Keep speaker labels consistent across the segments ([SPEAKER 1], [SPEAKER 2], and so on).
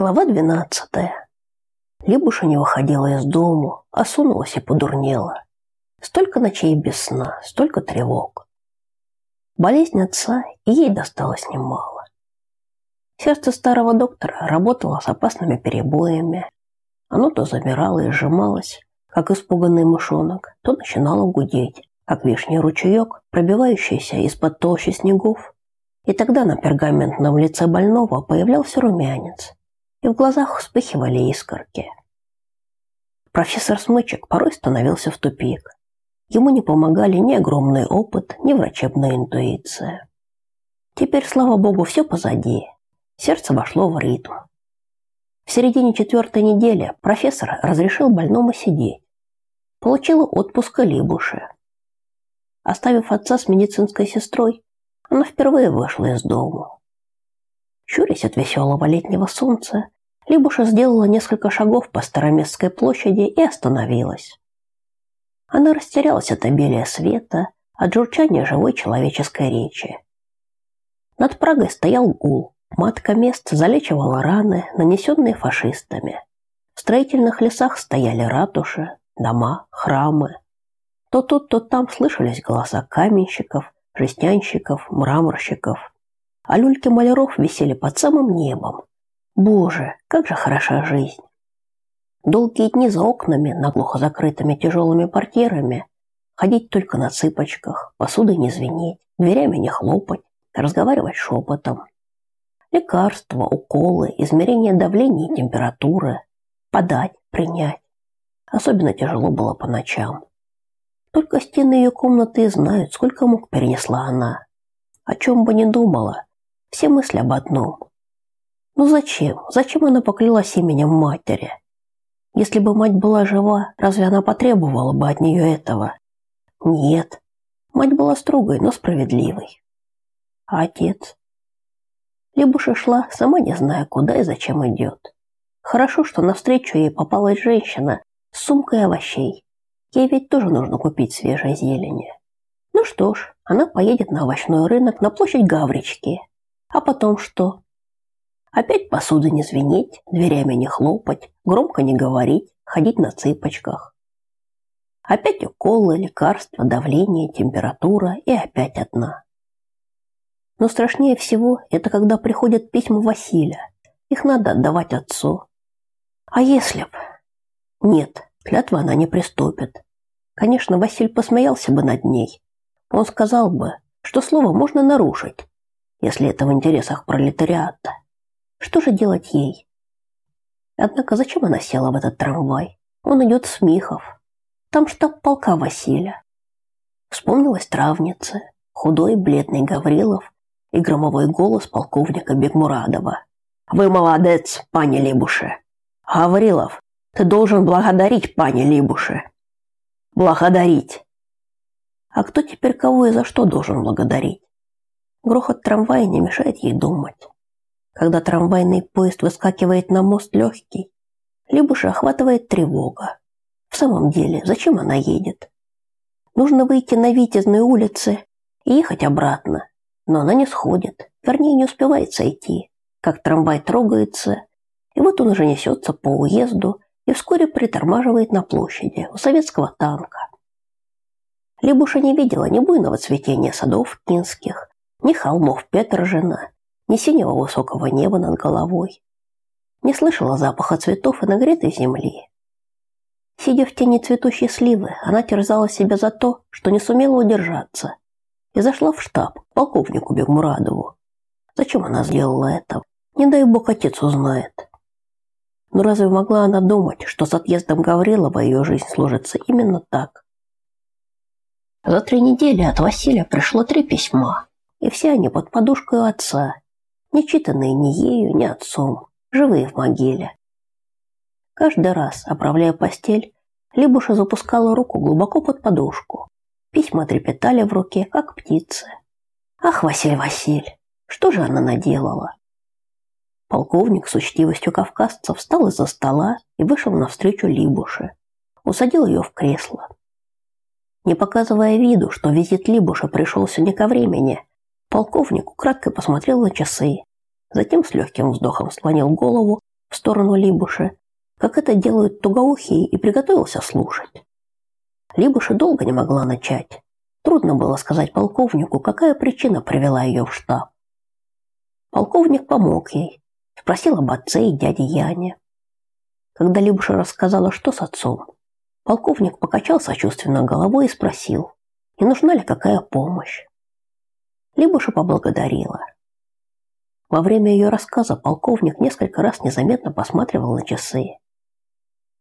[SPEAKER 1] Глава двенадцатая. Либуша не выходила из дому, осунулась и подурнела. Столько ночей без сна, столько тревог. Болезнь отца и ей досталось немало. Сердце старого доктора работало с опасными перебоями. Оно то замирало и сжималось, как испуганный мышонок, то начинало гудеть, как вишний ручеек, пробивающийся из-под толщи снегов. И тогда на пергаментном лице больного появлялся румянец, и в глазах вспыхивали искорки. Профессор Смычек порой становился в тупик. Ему не помогали ни огромный опыт, ни врачебная интуиция. Теперь, слава богу, все позади. Сердце вошло в ритм. В середине четвертой недели профессор разрешил больному сидеть. Получила отпуск Либуши. Оставив отца с медицинской сестрой, она впервые вышла из дома. Щурясь от веселого летнего солнца, Либуша сделала несколько шагов по Староместской площади и остановилась. Она растерялась от обилия света, от журчания живой человеческой речи. Над Прагой стоял гул. Матка мест залечивала раны, нанесенные фашистами. В строительных лесах стояли ратуши, дома, храмы. То тут, то там слышались голоса каменщиков, жестянщиков, мраморщиков а люльки маляров висели под самым небом. Боже, как же хороша жизнь! Долгие дни за окнами, наглухо закрытыми тяжелыми портьерами, ходить только на цыпочках, посудой не звенеть, дверями не хлопать, разговаривать шепотом. Лекарства, уколы, измерение давления и температуры, подать, принять. Особенно тяжело было по ночам. Только стены ее комнаты знают, сколько мук перенесла она. О чем бы ни думала, все мысли об одном. Ну зачем? Зачем она поклялась именем матери? Если бы мать была жива, разве она потребовала бы от нее этого? Нет. Мать была строгой, но справедливой. А отец? Либуша шла, сама не зная, куда и зачем идет. Хорошо, что навстречу ей попалась женщина с сумкой овощей. Ей ведь тоже нужно купить свежей зелени. Ну что ж, она поедет на овощной рынок на площадь Гаврички, а потом что? Опять посуда не звенеть, дверями не хлопать, громко не говорить, ходить на цыпочках. Опять уколы, лекарства, давление, температура и опять одна. Но страшнее всего это когда приходят письма Василия. Их надо отдавать отцу. А если б... Нет, клятва она не приступит. Конечно, Василь посмеялся бы над ней. Он сказал бы, что слово можно нарушить, если это в интересах пролетариата. Что же делать ей? Однако зачем она села в этот трамвай? Он идет с Михов. Там штаб полка Василия. Вспомнилась травница, худой бледный Гаврилов и громовой голос полковника Бекмурадова. «Вы молодец, пани Либуше!» «Гаврилов, ты должен благодарить пани Либуше!» «Благодарить!» А кто теперь кого и за что должен благодарить? Грохот трамвая не мешает ей думать. Когда трамвайный поезд выскакивает на мост легкий, Либуша охватывает тревога. В самом деле, зачем она едет? Нужно выйти на Витязной улице и ехать обратно, но она не сходит, вернее, не успевает сойти, как трамвай трогается, и вот он уже несется по уезду и вскоре притормаживает на площади у советского танка. Либуша не видела ни буйного цветения садов кинских, ни холмов Петрожина, ни синего высокого неба над головой. Не слышала запаха цветов и нагретой земли. Сидя в тени цветущей сливы, она терзала себя за то, что не сумела удержаться, и зашла в штаб к полковнику Бегмурадову. Зачем она сделала это? Не дай бог отец узнает. Но разве могла она думать, что с отъездом Гаврилова ее жизнь сложится именно так? За три недели от Василия пришло три письма и все они под подушкой у отца, не читанные ни ею, ни отцом, живые в могиле. Каждый раз, оправляя постель, Либуша запускала руку глубоко под подушку. Письма трепетали в руке, как птицы. Ах, Василь Василь, что же она наделала? Полковник с учтивостью кавказца встал из-за стола и вышел навстречу Либуше. Усадил ее в кресло. Не показывая виду, что визит Либуша пришелся не ко времени, Полковник украдкой посмотрел на часы, затем с легким вздохом склонил голову в сторону Либуши, как это делают тугоухие, и приготовился слушать. Либуша долго не могла начать. Трудно было сказать полковнику, какая причина привела ее в штаб. Полковник помог ей, спросил об отце и дяде Яне. Когда Либуша рассказала, что с отцом, полковник покачал сочувственно головой и спросил, не нужна ли какая помощь. Либуша поблагодарила. Во время ее рассказа полковник несколько раз незаметно посматривал на часы.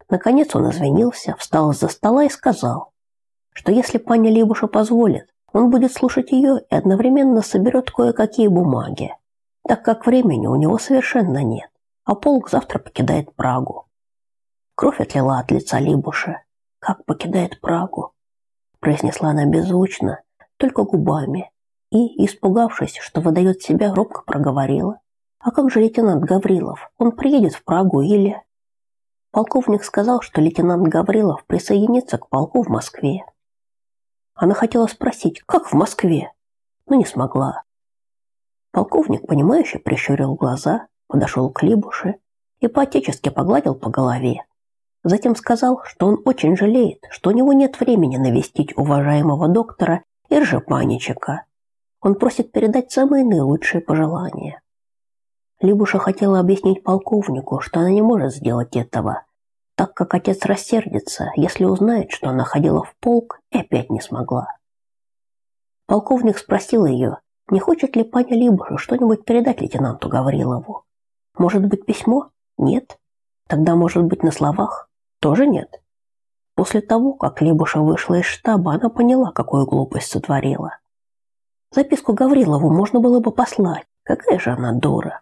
[SPEAKER 1] Наконец он извинился, встал из-за стола и сказал, что если паня Либуша позволит, он будет слушать ее и одновременно соберет кое-какие бумаги, так как времени у него совершенно нет, а полк завтра покидает Прагу. Кровь отлила от лица Либуши. «Как покидает Прагу?» произнесла она беззвучно, только губами, и, испугавшись, что выдает себя, робко проговорила. «А как же лейтенант Гаврилов? Он приедет в Прагу или...» Полковник сказал, что лейтенант Гаврилов присоединится к полку в Москве. Она хотела спросить, как в Москве, но не смогла. Полковник, понимающе прищурил глаза, подошел к Либуше и поотечески погладил по голове. Затем сказал, что он очень жалеет, что у него нет времени навестить уважаемого доктора Иржа Паничека. Он просит передать самые наилучшие пожелания. Либуша хотела объяснить полковнику, что она не может сделать этого, так как отец рассердится, если узнает, что она ходила в полк и опять не смогла. Полковник спросил ее, не хочет ли паня Либуша что-нибудь передать лейтенанту Гаврилову. Может быть, письмо? Нет. Тогда, может быть, на словах? Тоже нет. После того, как Либуша вышла из штаба, она поняла, какую глупость сотворила. Записку Гаврилову можно было бы послать. Какая же она дура.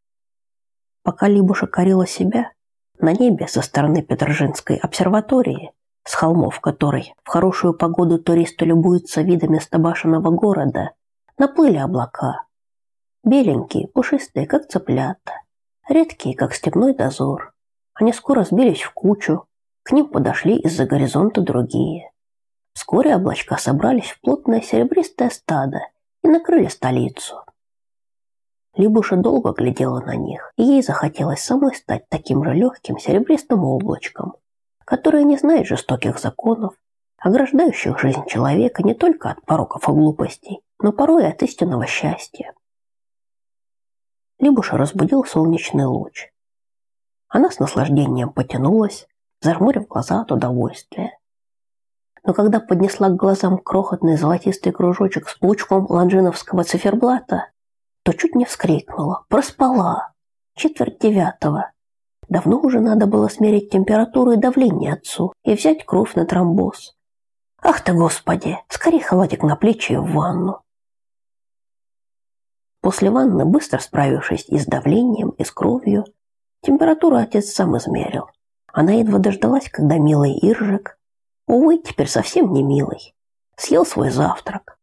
[SPEAKER 1] Пока Либуша корила себя, на небе со стороны Петрожинской обсерватории, с холмов которой в хорошую погоду туристы любуются видами стабашенного города, наплыли облака. Беленькие, пушистые, как цыплята, редкие, как степной дозор. Они скоро сбились в кучу, к ним подошли из-за горизонта другие. Вскоре облачка собрались в плотное серебристое стадо и накрыли столицу. Либуша долго глядела на них, и ей захотелось самой стать таким же легким серебристым облачком, которое не знает жестоких законов, ограждающих жизнь человека не только от пороков и глупостей, но порой и от истинного счастья. Либуша разбудил солнечный луч. Она с наслаждением потянулась, зажмурив глаза от удовольствия. Но когда поднесла к глазам крохотный золотистый кружочек с пучком ланжиновского циферблата, то чуть не вскрикнула. Проспала. Четверть девятого. Давно уже надо было смерить температуру и давление отцу и взять кровь на тромбоз. Ах ты, Господи, скорее халатик на плечи и в ванну. После ванны, быстро справившись и с давлением, и с кровью, температуру отец сам измерил. Она едва дождалась, когда милый Иржик, увы, теперь совсем не милый, съел свой завтрак.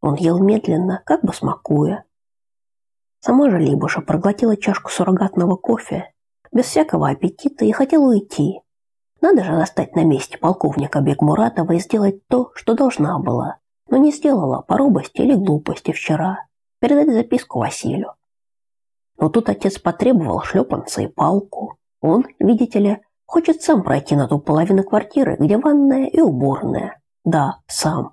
[SPEAKER 1] Он ел медленно, как бы смакуя, Сама же Либуша проглотила чашку суррогатного кофе без всякого аппетита и хотела уйти. Надо же застать на месте полковника Бекмуратова и сделать то, что должна была, но не сделала по робости или глупости вчера. Передать записку Василию. Но тут отец потребовал шлепанца и палку. Он, видите ли, хочет сам пройти на ту половину квартиры, где ванная и уборная. Да, сам.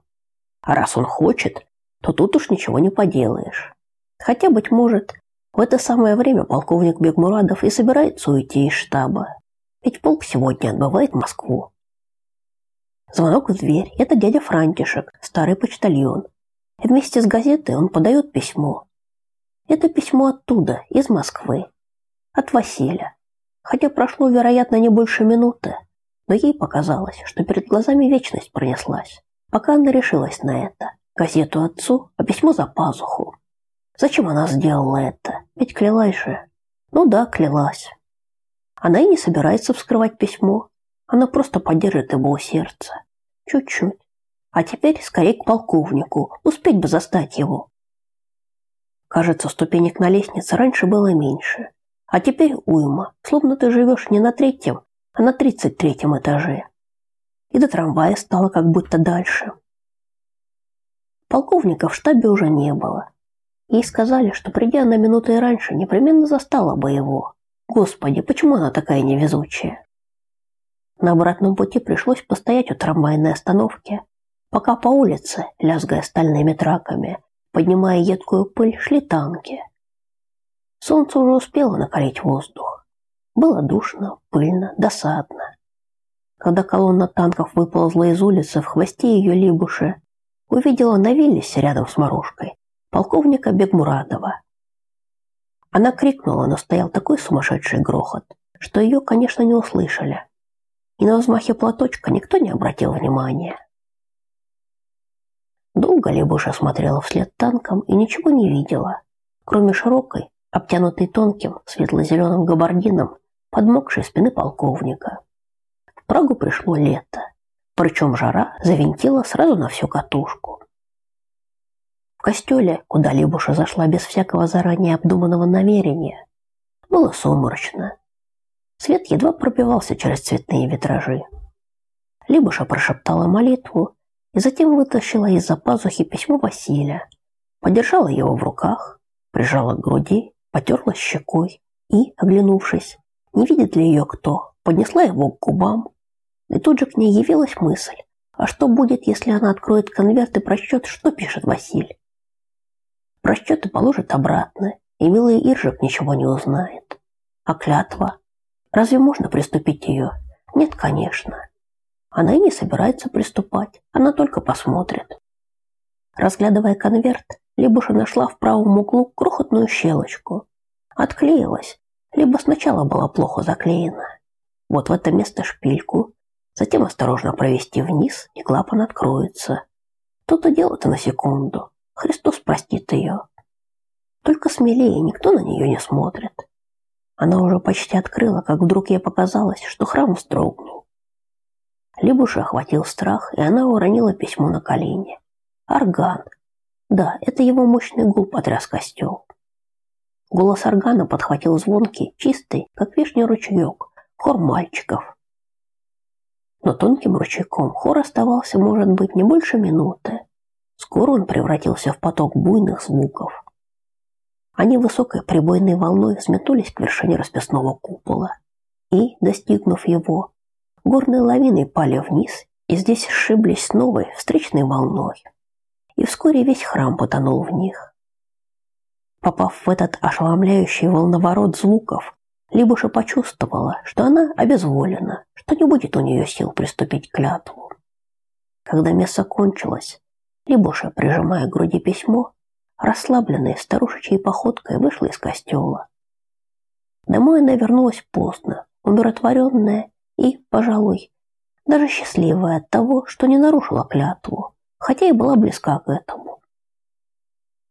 [SPEAKER 1] А раз он хочет, то тут уж ничего не поделаешь. Хотя, быть может, в это самое время полковник Бегмурадов и собирается уйти из штаба. Ведь полк сегодня отбывает Москву. Звонок в дверь. Это дядя Франтишек, старый почтальон. И вместе с газетой он подает письмо. Это письмо оттуда, из Москвы. От Василия. Хотя прошло, вероятно, не больше минуты, но ей показалось, что перед глазами вечность пронеслась, пока она решилась на это. Газету отцу, а письмо за пазуху. Зачем она сделала это? Ведь клялась же. Ну да, клялась. Она и не собирается вскрывать письмо. Она просто поддержит его у сердца. Чуть-чуть. А теперь скорее к полковнику. Успеть бы застать его. Кажется, ступенек на лестнице раньше было меньше. А теперь уйма. Словно ты живешь не на третьем, а на тридцать третьем этаже. И до трамвая стало как будто дальше. Полковника в штабе уже не было. Ей сказали, что придя на минуты раньше, непременно застала бы его. Господи, почему она такая невезучая? На обратном пути пришлось постоять у трамвайной остановки, пока по улице, лязгая стальными траками, поднимая едкую пыль, шли танки. Солнце уже успело накалить воздух. Было душно, пыльно, досадно. Когда колонна танков выползла из улицы в хвосте ее Либуши, увидела на Виллисе рядом с Морошкой полковника Бегмурадова. Она крикнула, но стоял такой сумасшедший грохот, что ее, конечно, не услышали. И на взмахе платочка никто не обратил внимания. Долго Лебуша смотрела вслед танкам и ничего не видела, кроме широкой, обтянутой тонким светло-зеленым габардином, подмокшей спины полковника. В Прагу пришло лето, причем жара завинтила сразу на всю катушку. В костеле, куда Лебуша зашла без всякого заранее обдуманного намерения, было сумрачно. Свет едва пробивался через цветные витражи. Лебуша прошептала молитву и затем вытащила из-за пазухи письмо Василия, подержала его в руках, прижала к груди, потерла щекой и, оглянувшись, не видит ли ее кто, поднесла его к губам, и тут же к ней явилась мысль, а что будет, если она откроет конверт и прочтет, что пишет Василий? Прочтет и положит обратно, и милый Иржик ничего не узнает. А клятва? Разве можно приступить ее? Нет, конечно. Она и не собирается приступать, она только посмотрит. Разглядывая конверт, Либуша нашла в правом углу крохотную щелочку. Отклеилась, либо сначала была плохо заклеена. Вот в это место шпильку, затем осторожно провести вниз, и клапан откроется. То-то дело-то на секунду. Христос простит ее. Только смелее, никто на нее не смотрит. Она уже почти открыла, как вдруг ей показалось, что храм вздрогнул. Либуша охватил страх, и она уронила письмо на колени. Орган. Да, это его мощный гул потряс костел. Голос органа подхватил звонкий, чистый, как вишний ручеек, хор мальчиков. Но тонким ручейком хор оставался, может быть, не больше минуты. Скоро он превратился в поток буйных звуков. Они высокой прибойной волной взметнулись к вершине расписного купола и, достигнув его, горной лавиной пали вниз и здесь сшиблись с новой встречной волной. И вскоре весь храм потонул в них. Попав в этот ошеломляющий волноворот звуков, Либуша почувствовала, что она обезволена, что не будет у нее сил приступить к клятву. Когда месса кончилось, Либуша, прижимая к груди письмо, расслабленная старушечьей походкой вышла из костела. Домой она вернулась поздно, умиротворенная и, пожалуй, даже счастливая от того, что не нарушила клятву, хотя и была близка к этому.